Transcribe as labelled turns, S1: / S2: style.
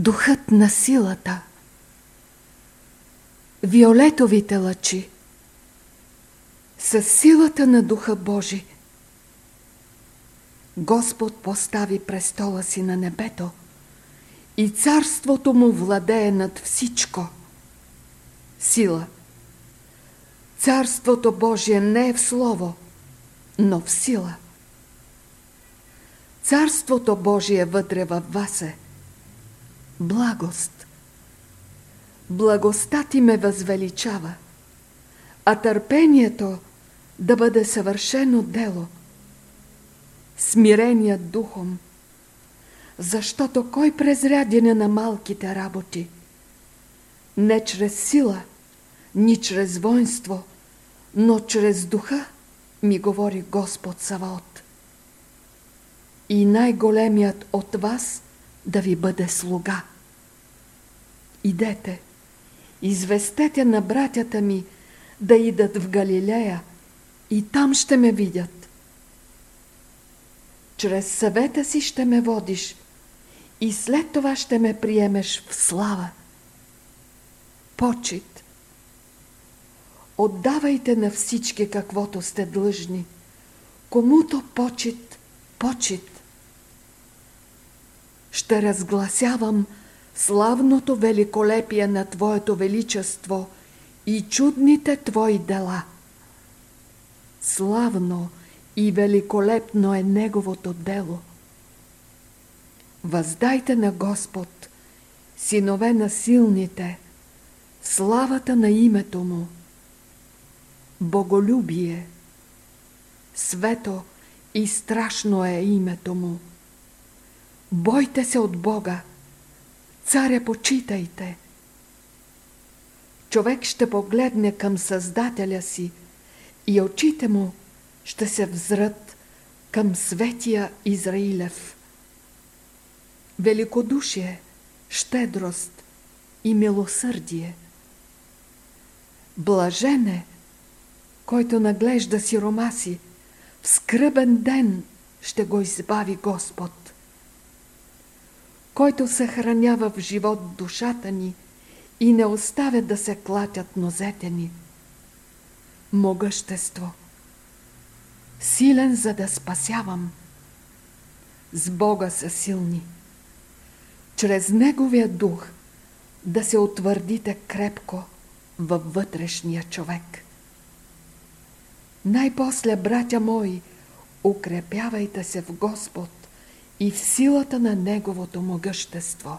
S1: Духът на силата. Виолетовите лъчи. С силата на Духа Божи. Господ постави престола си на небето и царството му владее над всичко. Сила. Царството Божие не е в слово, но в сила. Царството Божие вътре във вас е. Благост. Благостта ти ме възвеличава, а търпението да бъде съвършено дело. Смиреният духом, защото кой презрядене на малките работи? Не чрез сила, ни чрез воинство, но чрез духа, ми говори Господ Саваот. И най-големият от вас да ви бъде слуга. Идете, известете на братята ми да идат в Галилея и там ще ме видят. Чрез съвета си ще ме водиш и след това ще ме приемеш в слава. Почет. Отдавайте на всички каквото сте длъжни. Комуто почет, почет. Ще разгласявам славното великолепие на Твоето величество и чудните Твои дела. Славно и великолепно е Неговото дело. Въздайте на Господ, синове на силните, славата на името Му. Боголюбие, свето и страшно е името Му. Бойте се от Бога, Царя почитайте. Човек ще погледне към Създателя си и очите му ще се взрат към светия Израилев. Великодушие, щедрост и милосърдие. Блажене, който наглежда сирома си, в скръбен ден ще го избави Господ който съхранява в живот душата ни и не оставя да се клатят нозете ни. Могъщество. Силен, за да спасявам. С Бога са силни. Чрез Неговия дух да се утвърдите крепко във вътрешния човек. Най-после, братя мои, укрепявайте се в Господ и в силата на Неговото могъщество.